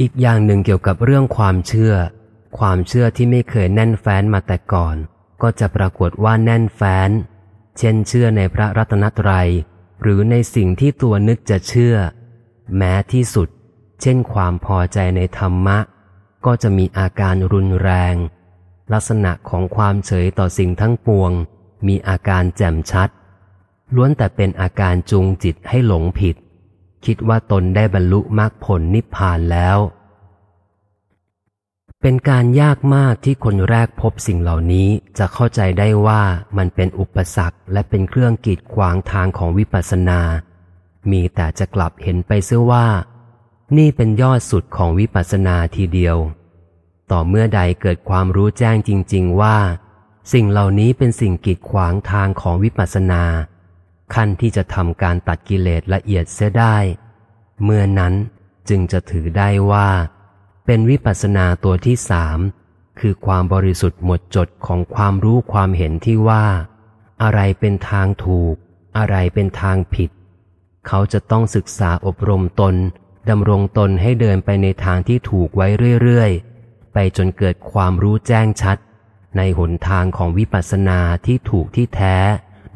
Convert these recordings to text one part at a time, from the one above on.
อีกอย่างหนึ่งเกี่ยวกับเรื่องความเชื่อ ความเชื่อที่ไม่เคยแน่นแฟ้นมาแต่ก่อน ก็จะปรากฏว่าแน่นแฟ้น เช่นเชื่อในพระรัตนตรัย หรือในสิ่งที่ตัวนึกจะเชื่อ แม้ที่สุด เช่นความพอใจในธรรมะ ก็จะมีอาการรุนแรง ลักษณะของความเฉยต่อสิ่งทั้งปวง มีอาการแจ่มชัด ล้วนแต่เป็นอาการจูงจิตให้หลงผิด คิดว่าตนได้บรรลุมรรคผลนิพพานแล้ว เป็นการยากมากที่คนแรกพบสิ่งเหล่านี้จะเข้าใจได้ว่ามันเป็นอุปสรรคและเป็นเครื่องกีดขวางทางของวิปัสสนา มีแต่จะกลับเห็นไปเสียว่า นี่เป็นยอดสุดของวิปัสสนาทีเดียว ต่อเมื่อใดเกิดความรู้แจ้งจริง ๆ ว่า สิ่งเหล่านี้เป็นสิ่งกีดขวางทางของวิปัสสนา ขั้นที่จะทำการตัดกิเลสละเอียดเสียได้ เมื่อนั้นจึงจะถือได้ว่า เป็นวิปัสสนาตัวที่สามคือความบริสุทธิ์หมดจดของความรู้ความเห็นที่ว่า อะไรเป็นทางถูก อะไรเป็นทางผิด เขาจะต้องศึกษาอบรมตนดำรงตนให้เดินไปในทางที่ถูกไว้เรื่อยๆ ไปจนเกิดความรู้แจ้งชัด ในหนทางของวิปัสสนาที่ถูกที่แท้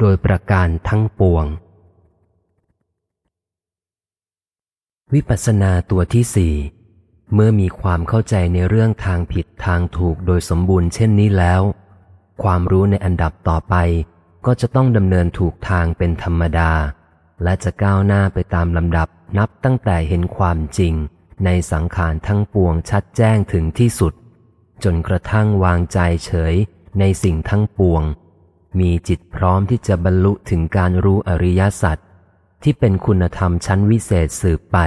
โดยประการทั้งปวง วิปัสสนาตัวที่สี่เมื่อมีความเข้าใจในเรื่องทางผิดทางถูกโดยสมบูรณ์เช่นนี้แล้ว ความรู้ในอันดับต่อไป ก็จะต้องดำเนินถูกทางเป็นธรรมดา และจะก้าวหน้าไปตามลำดับนับตั้งแต่เห็นความจริง ในสังขารทั้งปวงชัดแจ้งถึงที่สุด จนกระทั่งวางใจเฉยในสิ่งทั้งปวง มีจิตพร้อมที่จะบรรลุถึงการรู้อริยสัจที่เป็นคุณธรรมชั้นวิเศษสืบไป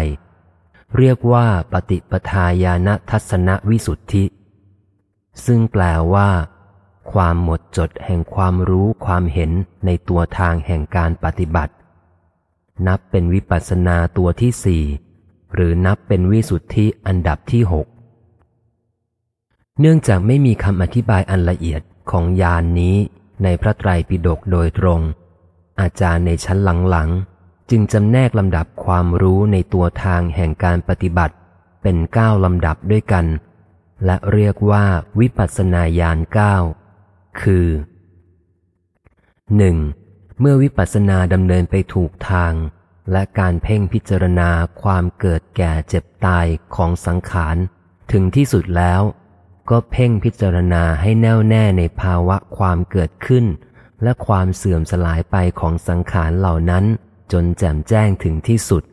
เรียกว่าปฏิปทาญาณทัศนวิสุทธิ ซึ่งแปลว่า ความหมดจดแห่งความรู้ความเห็นในตัวทางแห่งการปฏิบัติ นับเป็นวิปัสสนาตัวที่สี่หรือนับเป็นวิสุทธิอันดับที่หกเนื่องจากไม่มีคำอธิบายอันละเอียดของยานนี้ ในพระไตรปิฎกโดยตรง อาจารย์ในชั้นหลังๆ จึงจำแนกลำดับความรู้ในตัวทางแห่งการปฏิบัติ เป็นเก้าลำดับด้วยกัน และเรียกว่าวิปัสสนาญาณเก้าคือหนึ่งเมื่อวิปัสสนาดำเนินไปถูกทาง และการเพ่งพิจารณาความเกิดแก่เจ็บตายของสังขาร ถึงที่สุดแล้ว ก็เพ่งพิจารณาให้แน่วแน่ในภาวะความเกิดขึ้น และความเสื่อมสลายไปของสังขารเหล่านั้น จนแจ่มแจ้งถึงที่สุด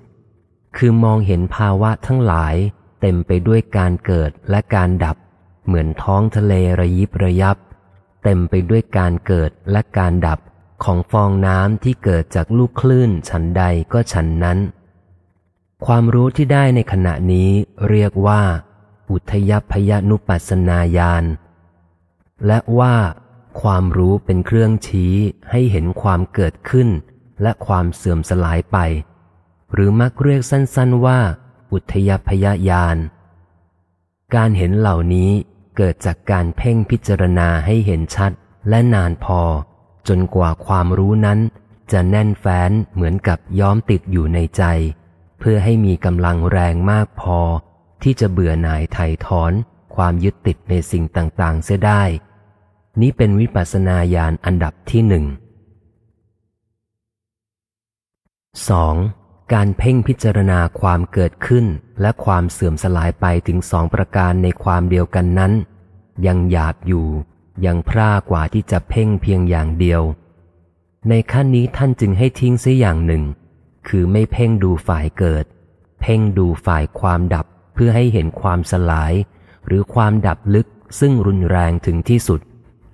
คือมองเห็นภาวะทั้งหลาย เต็มไปด้วยการเกิดและการดับ เหมือนท้องทะเลระยิบระยับ เต็มไปด้วยการเกิดและการดับของฟองน้ำที่เกิดจากลูกคลื่นฉันใดก็ฉันนั้น ความรู้ที่ได้ในขณะนี้เรียกว่า อุทยพยนุปัสนาญาณและว่าความรู้เป็นเครื่องชี้ให้เห็นความเกิดขึ้น และความเสื่อมสลายไป หรือมักเรียกสั้นๆว่า อุทยพยญาณการเห็นเหล่านี้เกิดจากการเพ่งพิจารณาให้เห็นชัดและนานพอ จนกว่าความรู้นั้น จะแน่นแฟ้นเหมือนกับย้อมติดอยู่ในใจ เพื่อให้มีกำลังแรงมากพอ ที่จะเบื่อหน่ายไถ่ถอน ความยึดติดในสิ่งต่างๆ เสียได้ นี้เป็นวิปัสสนาญาณอันดับที่หนึ่ง 2. การเพ่งพิจารณาความเกิดขึ้น และความเสื่อมสลายไปถึงสองประการในความเดียวกันนั้น ยังหยาบอยู่ ยังพร่ากว่าที่จะเพ่งเพียงอย่างเดียว ในขั้นนี้ท่านจึงให้ทิ้งเสียอย่างหนึ่ง คือไม่เพ่งดูฝ่ายเกิด เพ่งดูฝ่ายความดับ เพื่อให้เห็นความสลาย หรือความดับลึกซึ่งรุนแรงถึงที่สุด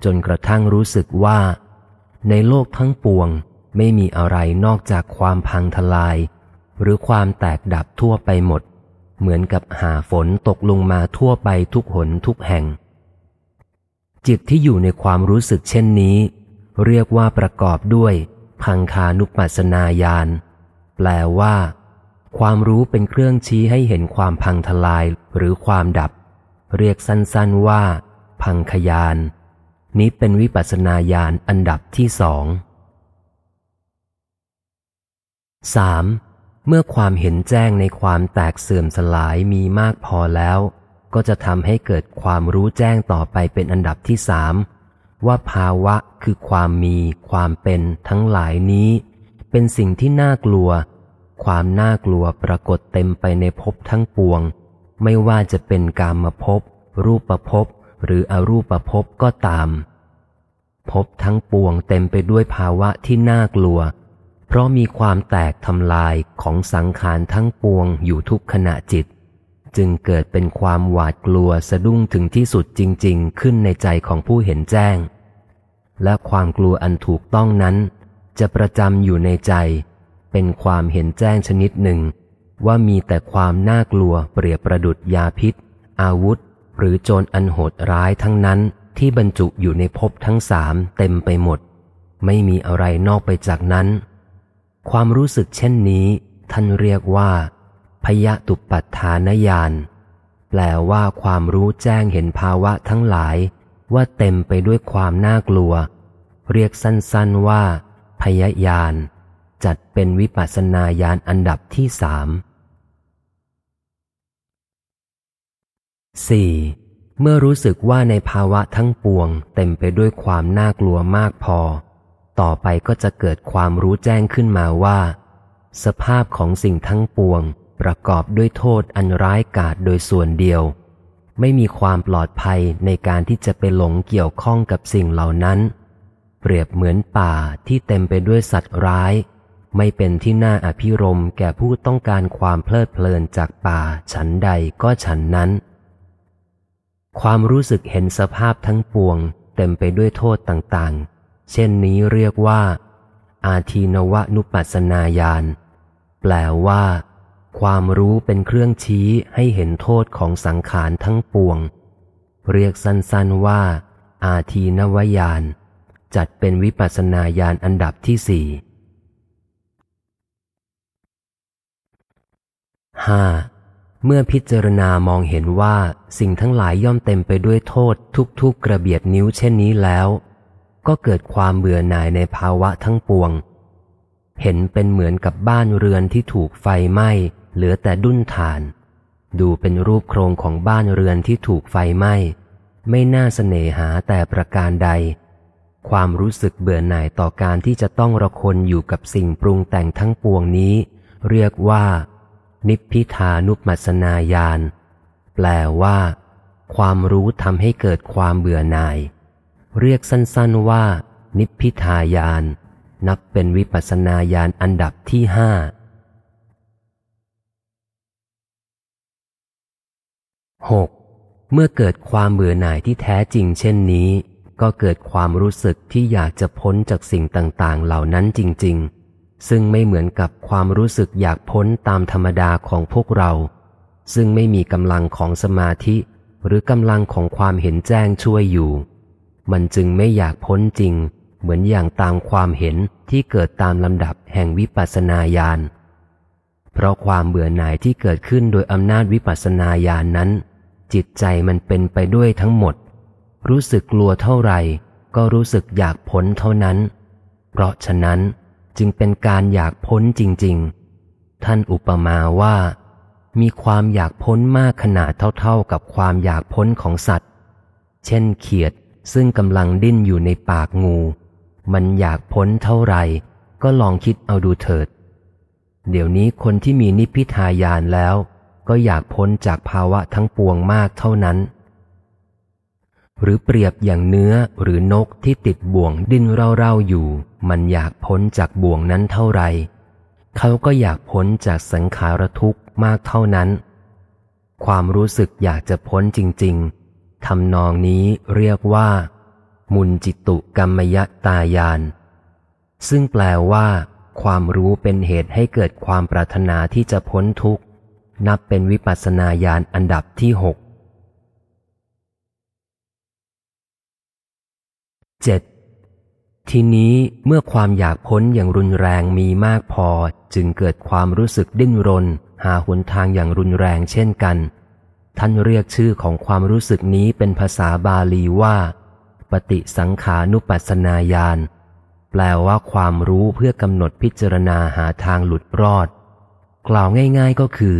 จนกระทั่งรู้สึกว่า ในโลกทั้งปวงไม่มีอะไรนอกจากความพังทลาย หรือความแตกดับทั่วไปหมด เหมือนกับหาฝนตกลงมาทั่วไปทุกหนทุกแห่ง จิตที่อยู่ในความรู้สึกเช่นนี้ เรียกว่าประกอบด้วย พังคานุปัสนาญาณแปลว่า ความรู้เป็นเครื่องชี้ให้เห็นความพังทลายหรือความดับ เรียกสั้นๆว่า พังขยาน นี้เป็นวิปัสนาญาณอันดับที่สอง 3. เมื่อความเห็นแจ้งในความแตกเสื่อมสลายมีมากพอแล้ว ก็จะทำให้เกิดความรู้แจ้งต่อไปเป็นอันดับที่สามว่าภาวะคือความมี ความเป็นทั้งหลายนี้ เป็นสิ่งที่น่ากลัว ความน่ากลัวปรากฏเต็มไปในภพทั้งปวง ไม่ว่าจะเป็นกามภพรูปภพหรืออรูปภพก็ตามภพทั้งปวงเต็มไปด้วยภาวะที่น่ากลัว เพราะมีความแตกทำลายของสังขารทั้งปวงอยู่ทุกขณะจิต จึงเกิดเป็นความหวาดกลัวสะดุ้งถึงที่สุดจริง ๆ ขึ้นในใจของผู้เห็นแจ้ง และความกลัวอันถูกต้องนั้น จะประจำอยู่ในใจ เป็นความเห็นแจ้งชนิดหนึ่ง ว่ามีแต่ความน่ากลัวเปรียบประดุดยาพิษ อาวุธ หรือโจรอันโหดร้ายทั้งนั้นที่บรรจุอยู่ในภพทั้งสามเต็มไปหมด ไม่มีอะไรนอกไปจากนั้น ความรู้สึกเช่นนี้ ท่านเรียกว่า พยะตุปัฏฐานญาณแปลว่าความรู้แจ้งเห็นภาวะทั้งหลาย ว่าเต็มไปด้วยความน่ากลัว เรียกสั้นๆว่า พยญาณ จัดเป็นวิปัสสนาญาณอันดับที่สามสี่เมื่อรู้สึกว่าในภาวะทั้งปวง เต็มไปด้วยความน่ากลัวมากพอ ต่อไปก็จะเกิดความรู้แจ้งขึ้นมาว่า สภาพของสิ่งทั้งปวง ประกอบด้วยโทษอันร้ายกาจโดยส่วนเดียว ไม่มีความปลอดภัยในการที่จะไปหลงเกี่ยวข้องกับสิ่งเหล่านั้น เปรียบเหมือนป่าที่เต็มไปด้วยสัตว์ร้าย ไม่เป็นที่น่าอภิรมแก่ผู้ต้องการความเพลิดเพลินจากป่าฉันใดก็ฉันนั้น ความรู้สึกเห็นสภาพทั้งปวง เต็มไปด้วยโทษต่างๆ เช่นนี้เรียกว่า อาทีนวนุปัสนาญาณแปลว่า ความรู้เป็นเครื่องชี้ให้เห็นโทษของสังขารทั้งปวง เรียกสั้นๆว่า อาทีนวญาณจัดเป็นวิปัสนาญาณอันดับที่สี่ ห้าเมื่อพิจารณามองเห็นว่าสิ่งทั้งหลายย่อมเต็มไปด้วยโทษทุกๆกระเบียดนิ้วเช่นนี้แล้ว ก็เกิดความเบื่อหน่ายในภาวะทั้งปวง เห็นเป็นเหมือนกับบ้านเรือนที่ถูกไฟไหม้เหลือแต่ดุ้นฐาน ดูเป็นรูปโครงของบ้านเรือนที่ถูกไฟไหม้ ไม่น่าเสน่หาแต่ประการใด ความรู้สึกเบื่อหน่ายต่อการที่จะต้องระคนอยู่กับสิ่งปรุงแต่งทั้งปวงนี้ เรียกว่า นิพพิทานุปัสนาญาณแปลว่า ความรู้ทำให้เกิดความเบื่อหน่าย เรียกสั้นๆว่า นิพพิทายาน นับเป็นวิปัสนาญาณอันดับที่ห้าหกเมื่อเกิดความเบื่อหน่ายที่แท้จริงเช่นนี้ ก็เกิดความรู้สึกที่อยากจะพ้นจากสิ่งต่าง ๆ เหล่านั้นจริง ๆ ซึ่งไม่เหมือนกับความรู้สึกอยากพ้นตามธรรมดาของพวกเรา ซึ่งไม่มีกำลังของสมาธิ หรือกำลังของความเห็นแจ้งช่วยอยู่ มันจึงไม่อยากพ้นจริง เหมือนอย่างตามความเห็นที่เกิดตามลำดับแห่งวิปัสสนาญาณเพราะความเบื่อหน่ายที่เกิดขึ้นโดยอำนาจวิปัสสนาญาณนนั้น จิตใจมันเป็นไปด้วยทั้งหมด รู้สึกกลัวเท่าไหร่ ก็รู้สึกอยากพ้นเท่านั้น เพราะฉะนั้น จึงเป็นการอยากพ้นจริง ๆ ท่านอุปมาว่า มีความอยากพ้นมากขนาดเท่าๆกับความอยากพ้นของสัตว์ เช่นเขียดซึ่งกำลังดิ้นอยู่ในปากงู มันอยากพ้นเท่าไหร่ ก็ลองคิดเอาดูเถิด เดี๋ยวนี้คนที่มีนิพพิทายานแล้ว ก็อยากพ้นจากภาวะทั้งปวงมากเท่านั้น หรือเปรียบอย่างเนื้อหรือนกที่ติดบ่วงดิ้นเร่าๆอยู่ มันอยากพ้นจากบ่วงนั้นเท่าไร เขาก็อยากพ้นจากสังขารทุกข์มากเท่านั้น ความรู้สึกอยากจะพ้นจริง ๆทำนองนี้เรียกว่า มุนจิตุกรรมยตายาน ซึ่งแปลว่า ความรู้เป็นเหตุให้เกิดความปรารถนาที่จะพ้นทุกข์ นับเป็นวิปัสสนาญาณอันดับที่หก 7. ทีนี้เมื่อความอยากพ้นอย่างรุนแรงมีมากพอ จึงเกิดความรู้สึกดิ้นรน หาหนทางอย่างรุนแรงเช่นกัน ท่านเรียกชื่อของความรู้สึกนี้เป็นภาษาบาลีว่า ปฏิสังขานุปัสนาญาณแปลว่าความรู้เพื่อกำหนดพิจารณาหาทางหลุดรอดกกล่าวง่าย ๆก็คือ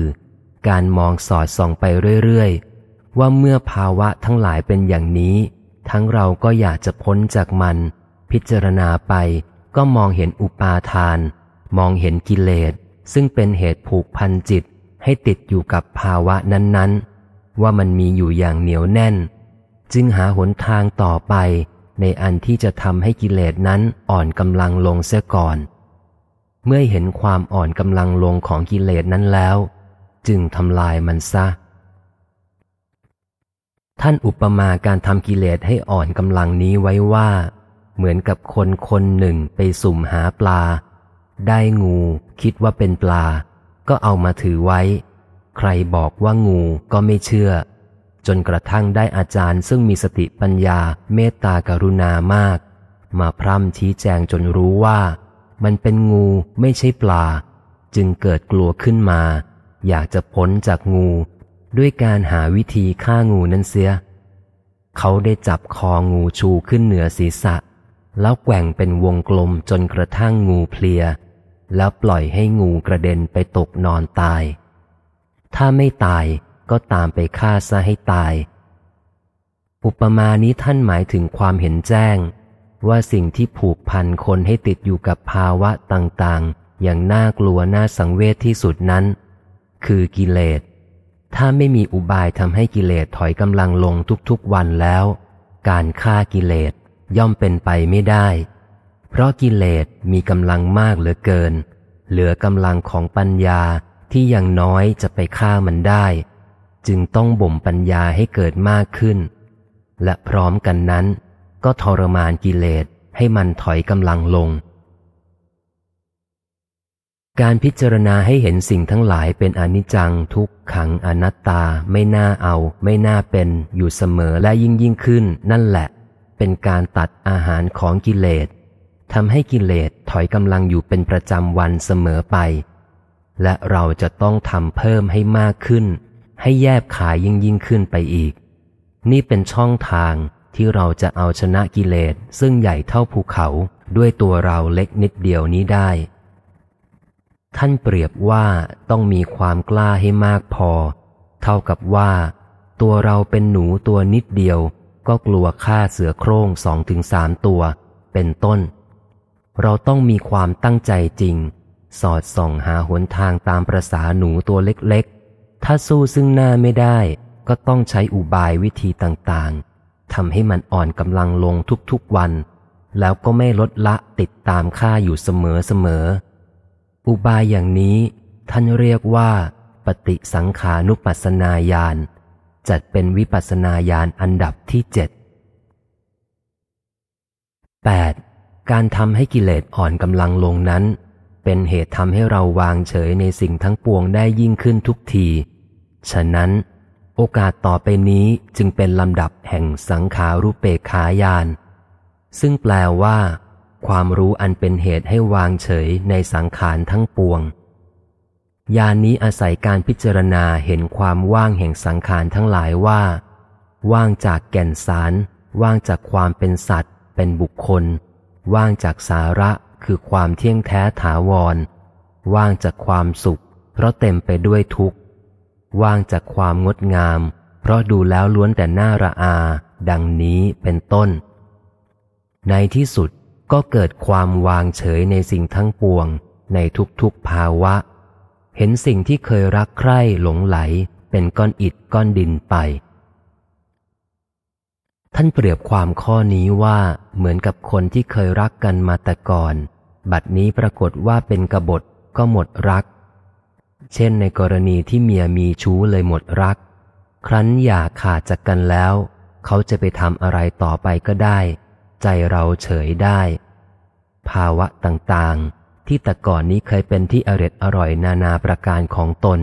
การมองสอดส่องไปเรื่อย ๆ ว่าเมื่อภาวะทั้งหลายเป็นอย่างนี้ ทั้งเราก็อยากจะพ้นจากมัน พิจารณาไปก็มองเห็นอุปาทาน มองเห็นกิเลส ซึ่งเป็นเหตุผูกพันจิต ให้ติดอยู่กับภาวะนั้น ๆ ว่ามันมีอยู่อย่างเหนียวแน่น จึงหาหนทางต่อไป ในอันที่จะทำให้กิเลสนั้นอ่อนกำลังลงเสียก่อน เมื่อเห็นความอ่อนกำลังลงของกิเลสนั้นแล้ว จึงทำลายมันซะ ท่านอุปมาการทำกิเลสให้อ่อนกำลังนี้ไว้ว่า เหมือนกับคนคนหนึ่งไปสุ่มหาปลา ได้งูคิดว่าเป็นปลา ก็เอามาถือไว้ ใครบอกว่างูก็ไม่เชื่อ จนกระทั่งได้อาจารย์ซึ่งมีสติปัญญาเมตตากรุณามาก มาพร่ำชี้แจงจนรู้ว่า มันเป็นงูไม่ใช่ปลา จึงเกิดกลัวขึ้นมา อยากจะพ้นจากงู ด้วยการหาวิธีฆ่างูนั้นเสีย เขาได้จับคองูชูขึ้นเหนือศีรษะ แล้วแกว่งเป็นวงกลมจนกระทั่งงูเพลีย แล้วปล่อยให้งูกระเด็นไปตกนอนตาย ถ้าไม่ตายก็ตามไปฆ่าซะให้ตาย อุปมานี้ท่านหมายถึงความเห็นแจ้ง ว่าสิ่งที่ผูกพันคนให้ติดอยู่กับภาวะต่างๆ อย่างน่ากลัวน่าสังเวชที่สุดนั้น คือกิเลส ถ้าไม่มีอุบายทำให้กิเลสถอยกำลังลงทุกๆวันแล้ว การฆ่ากิเลสย่อมเป็นไปไม่ได้ เพราะกิเลสมีกำลังมากเหลือเกิน เหลือกำลังของปัญญาที่ยังน้อยจะไปฆ่ามันได้ จึงต้องบ่มปัญญาให้เกิดมากขึ้น และพร้อมกันนั้น ก็ทรมานกิเลสให้มันถอยกำลังลง การพิจารณาให้เห็นสิ่งทั้งหลายเป็นอนิจจัง ทุกขังอนัตตา ไม่น่าเอา ไม่น่าเป็น อยู่เสมอและยิ่งยิ่งขึ้น นั่นแหละ เป็นการตัดอาหารของกิเลสทำให้กิเลสถอยกำลังอยู่เป็นประจำวันเสมอไป และเราจะต้องทำเพิ่มให้มากขึ้น ให้แยบขายยิ่งยิ่งขึ้นไปอีก นี่เป็นช่องทางที่เราจะเอาชนะกิเลสซึ่งใหญ่เท่าภูเขาด้วยตัวเราเล็กนิดเดียวนี้ได้ ท่านเปรียบว่าต้องมีความกล้าให้มากพอ เท่ากับว่า ตัวเราเป็นหนูตัวนิดเดียว ก็กลัวฆ่าเสือโคร่งสองถึงสามตัว เป็นต้น เราต้องมีความตั้งใจจริง สอดส่องหาหนทางตามประษาหนูตัวเล็กๆ ถ้าสู้ซึ่งหน้าไม่ได้ ก็ต้องใช้อุบายวิธีต่างๆทำให้มันอ่อนกำลังลงทุกๆวัน แล้วก็ไม่ลดละติดตามค่าอยู่เสมอๆ อุบายอย่างนี้ท่านเรียกว่า ปฏิสังขานุปัสนาญาณจัดเป็นวิปัสนาญาณอันดับที่เจ็ด 8. การทำให้กิเลสอ่อนกำลังลงนั้น เป็นเหตุทำให้เราวางเฉยในสิ่งทั้งปวงได้ยิ่งขึ้นทุกที ฉะนั้น โอกาสต่อไปนี้จึงเป็นลำดับแห่งสังขารุเปกขายาน ซึ่งแปลว่า ความรู้อันเป็นเหตุให้วางเฉยในสังขารทั้งปวงยานนี้อาศัยการพิจารณาเห็นความว่างแห่งสังขารทั้งหลายว่า ว่างจากแก่นสาร ว่างจากความเป็นสัตว์ เป็นบุคคล ว่างจากสาระคือความเที่ยงแท้ถาวร ว่างจากความสุข เพราะเต็มไปด้วยทุกข์ ว่างจากความงดงาม เพราะดูแล้วล้วนแต่น่าระอา ดังนี้เป็นต้น ในที่สุด ก็เกิดความวางเฉยในสิ่งทั้งปวง ในทุกๆภาวะ เห็นสิ่งที่เคยรักใคร่หลงไหล เป็นก้อนอิฐก้อนดินไป ท่านเปรียบความข้อนี้ว่าเหมือนกับคนที่เคยรักกันมาแต่ก่อน บัดนี้ปรากฏว่าเป็นกบฏก็หมดรัก เช่นในกรณีที่เมียมีชู้เลยหมดรัก ครั้นอย่าขาดจากกันแล้ว เขาจะไปทำอะไรต่อไปก็ได้ ใจเราเฉยได้ ภาวะต่างๆ ที่แต่ก่อนนี้เคยเป็นที่อร็ดอร่อยนานาประการของตน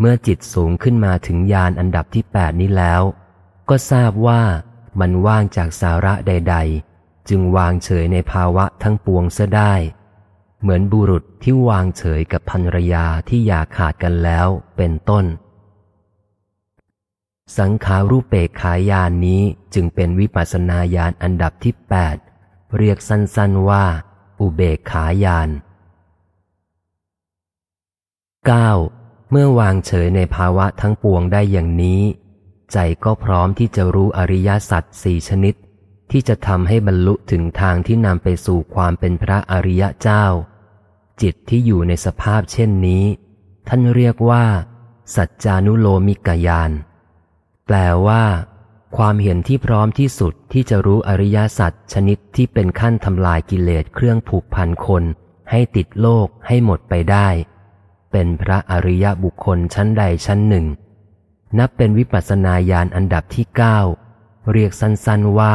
เมื่อจิตสูงขึ้นมาถึงยานอันดับที่แปดนี้แล้ว ก็ทราบว่ามันว่างจากสาระใด ๆ จึงวางเฉยในภาวะทั้งปวงเสียได้ เหมือนบุรุษที่วางเฉยกับภรรยาที่อยากขาดกันแล้วเป็นต้น สังขารูปเปกขายานนี้จึงเป็นวิปัสนาญาณอันดับที่แปดเรียกสั้นๆว่า อุเบกขายาน 9. เมื่อวางเฉยในภาวะทั้งปวงได้อย่างนี้ ใจก็พร้อมที่จะรู้อริยสัจสี่ชนิด ที่จะทำให้บรรลุถึงทางที่นำไปสู่ความเป็นพระอริยเจ้า จิตที่อยู่ในสภาพเช่นนี้ ท่านเรียกว่า สัจจานุโลมิกยาน แปลว่า ความเห็นที่พร้อมที่สุดที่จะรู้อริยสัจชนิดที่เป็นขั้นทำลายกิเลสเครื่องผูกพันคน ให้ติดโลกให้หมดไปได้ เป็นพระอริยบุคคลชั้นใดชั้นหนึ่ง นับเป็นวิปัสสนาญาณอันดับที่เก้าเรียกสั้นๆว่า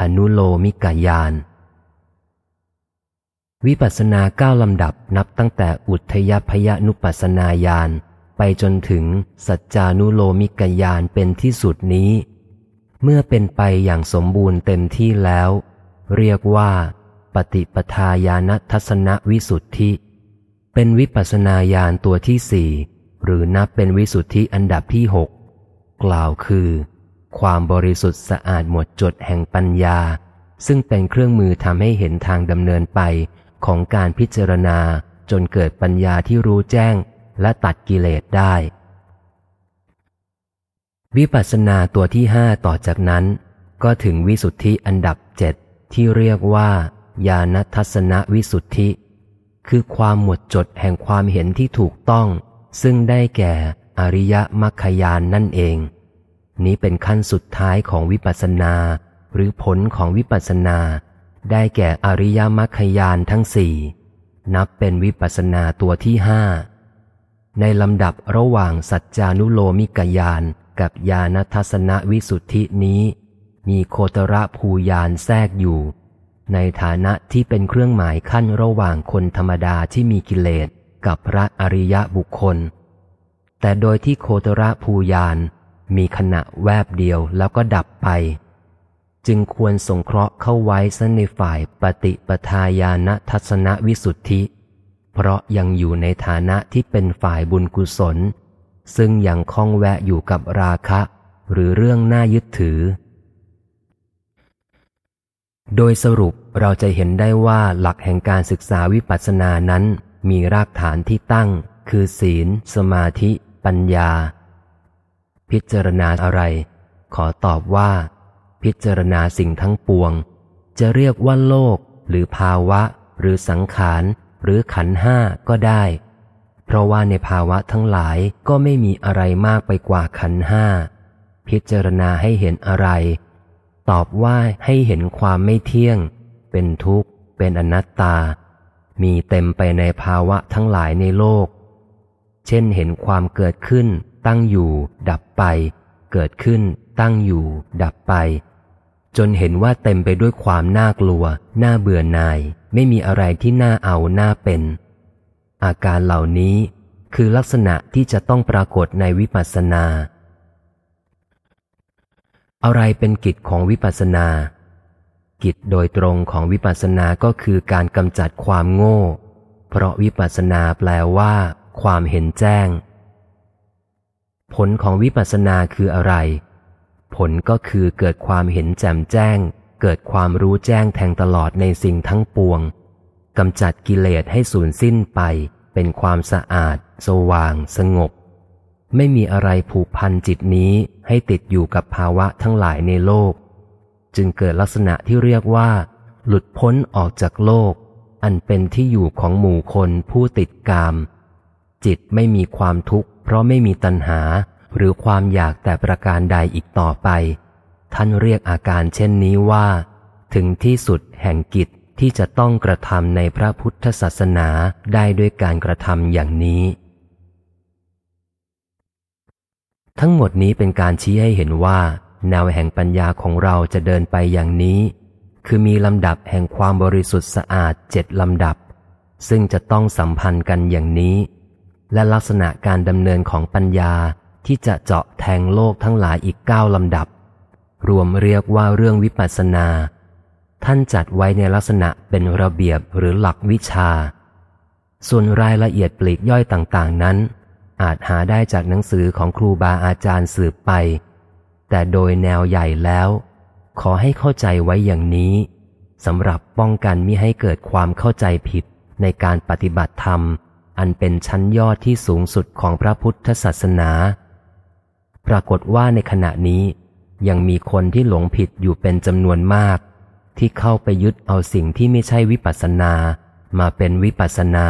อนุโลมิกายานวิปัสสนาเก้าลำดับนับตั้งแต่อุทยพยนุปัสสนาญาณ ไปจนถึงสัจจานุโลมิกายานเป็นที่สุดนี้ เมื่อเป็นไปอย่างสมบูรณ์เต็มที่แล้ว เรียกว่า ปฏิปทาญาณทัศนวิสุทธิ เป็นวิปัสสนาญาณตัวที่สี่หรือนับเป็นวิสุทธิอันดับที่หกกล่าวคือ ความบริสุทธิ์สะอาดหมดจดแห่งปัญญา ซึ่งเป็นเครื่องมือทำให้เห็นทางดำเนินไปของการพิจารณาจนเกิดปัญญาที่รู้แจ้ง และตัดกิเลสได้ วิปัสสนาตัวที่ห้าต่อจากนั้น ก็ถึงวิสุทธิอันดับเจ็ดที่เรียกว่า ญาณทัศนวิสุทธิ คือความหมดจดแห่งความเห็นที่ถูกต้อง ซึ่งได้แก่อริยมรรคยานนั่นเอง นี้เป็นขั้นสุดท้ายของวิปัสสนา หรือผลของวิปัสสนา ได้แก่อริยมรรคยานทั้งสี่นับเป็นวิปัสสนาตัวที่ห้า ในลำดับระหว่างสัจจานุโลมิกยานกับญาณทัศนวิสุทธินี้ มีโคตรภูยานแทรกอยู่ ในฐานะที่เป็นเครื่องหมายขั้นระหว่างคนธรรมดาที่มีกิเลสกับพระอริยบุคคล แต่โดยที่โคตรภูยานมีขณะแวบเดียวแล้วก็ดับไป จึงควรสงเคราะห์เข้าไว้ซะในฝ่ายปฏิปทาญาณทัศนวิสุทธิ เพราะยังอยู่ในฐานะที่เป็นฝ่ายบุญกุศล ซึ่งยังคล้องแวะอยู่กับราคะ หรือเรื่องน่ายึดถือ โดยสรุปเราจะเห็นได้ว่าหลักแห่งการศึกษาวิปัสสนานั้นมีรากฐานที่ตั้ง คือศีล สมาธิ ปัญญา พิจารณาอะไร ขอตอบว่า พิจารณาสิ่งทั้งปวง จะเรียกว่าโลก หรือภาวะ หรือสังขาร หรือขันห้าก็ได้ เพราะว่าในภาวะทั้งหลายก็ไม่มีอะไรมากไปกว่าขันห้า พิจารณาให้เห็นอะไร ตอบว่าให้เห็นความไม่เที่ยง เป็นทุกข์ เป็นอนัตตา มีเต็มไปในภาวะทั้งหลายในโลก เช่นเห็นความเกิดขึ้น ตั้งอยู่ ดับไป เกิดขึ้น ตั้งอยู่ ดับไป จนเห็นว่าเต็มไปด้วยความน่ากลัว น่าเบื่อหน่าย ไม่มีอะไรที่น่าเอาน่าเป็น อาการเหล่านี้คือลักษณะที่จะต้องปรากฏในวิปัสสนา อะไรเป็นกิจของวิปัสสนา กิจโดยตรงของวิปัสสนาก็คือการกำจัดความโง่ เพราะวิปัสสนาแปลว่า ความเห็นแจ้ง ผลของวิปัสสนาคืออะไร ผลก็คือเกิดความเห็นแจ่มแจ้ง เกิดความรู้แจ้งแทงตลอดในสิ่งทั้งปวงกำจัดกิเลสให้สูญสิ้นไป เป็นความสะอาด สว่าง สงบ ไม่มีอะไรผูกพันจิตนี้ให้ติดอยู่กับภาวะทั้งหลายในโลก จึงเกิดลักษณะที่เรียกว่า หลุดพ้นออกจากโลก อันเป็นที่อยู่ของหมู่คนผู้ติดกาม จิตไม่มีความทุกข์เพราะไม่มีตัณหา หรือความอยากแต่ประการใดอีกต่อไป ท่านเรียกอาการเช่นนี้ว่า ถึงที่สุดแห่งกิจที่จะต้องกระทำในพระพุทธศาสนาได้ด้วยการกระทำอย่างนี้ ทั้งหมดนี้เป็นการชี้ให้เห็นว่า แนวแห่งปัญญาของเราจะเดินไปอย่างนี้ คือมีลำดับแห่งความบริสุทธิ์สะอาดเจ็ดลำดับ ซึ่งจะต้องสัมพันธ์กันอย่างนี้ และลักษณะการดำเนินของปัญญา ที่จะเจาะแทงโลกทั้งหลายอีกเก้าลำดับ รวมเรียกว่าเรื่องวิปัสสนา ท่านจัดไว้ในลักษณะเป็นระเบียบหรือหลักวิชา ส่วนรายละเอียดปลีกย่อยต่างๆนั้น อาจหาได้จากหนังสือของครูบาอาจารย์สืบไป แต่โดยแนวใหญ่แล้ว ขอให้เข้าใจไว้อย่างนี้สำหรับป้องกันมิให้เกิดความเข้าใจผิดในการปฏิบัติธรรม อันเป็นชั้นยอดที่สูงสุดของพระพุทธศาสนา ปรากฏว่าในขณะนี้ยังมีคนที่หลงผิดอยู่เป็นจำนวนมาก ที่เข้าไปยึดเอาสิ่งที่ไม่ใช่วิปัสสนามาเป็นวิปัสสนา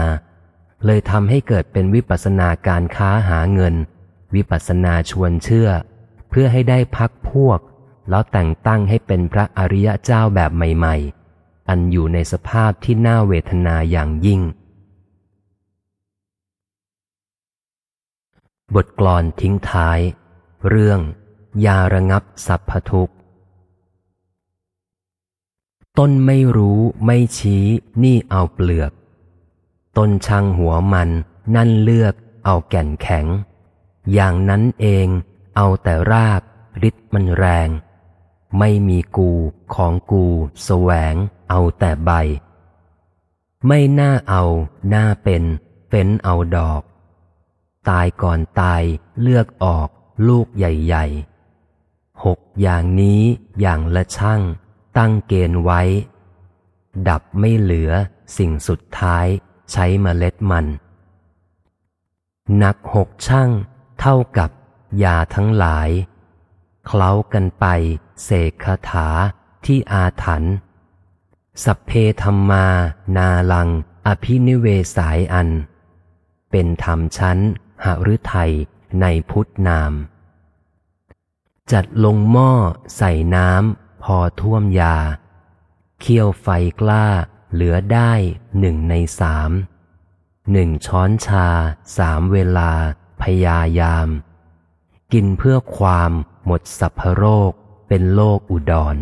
เลยทำให้เกิดเป็นวิปัสสนาการค้าหาเงิน วิปัสสนาชวนเชื่อ เพื่อให้ได้พักพวก แล้วแต่งตั้งให้เป็นพระอริยเจ้าแบบใหม่ ๆ อันอยู่ในสภาพที่น่าเวทนาอย่างยิ่ง บทกลอนทิ้งท้าย เรื่อง ยาระงับสัพพทุกข์ ต้นไม่รู้ไม่ชี้นี่เอาเปลือก ต้นช่างหัวมันนั่นเลือกเอาแก่นแข็ง อย่างนั้นเองเอาแต่รากฤทธิ์มันแรง ไม่มีกูของกูแสวง เอาแต่ใบ ไม่น่าเอาหน้าเป็นเฟ้นเอาดอก ตายก่อนตายเลือกออก ลูกใหญ่ๆหกอย่างนี้อย่างละช่าง ตั้งเกณฑ์ไว้ ดับไม่เหลือสิ่งสุดท้ายใช้เมล็ดมันหนักหกช่าง เท่ากับยาทั้งหลาย เคล้ากันไปเสกคาถาที่อาถรรพ์สัพเพธรรมา นาลัง อภินิเวสายอัน เป็นธรรมชั้นหฤทัย ในพุทธนาม จัดลงหม้อใส่น้ำพอท่วมยา เคี่ยวไฟกล้าเหลือได้หนึ่งในสามหนึ่งช้อนชาสามเวลา พยายาม กินเพื่อความหมดสัพพโรคเป็นโลกอุดร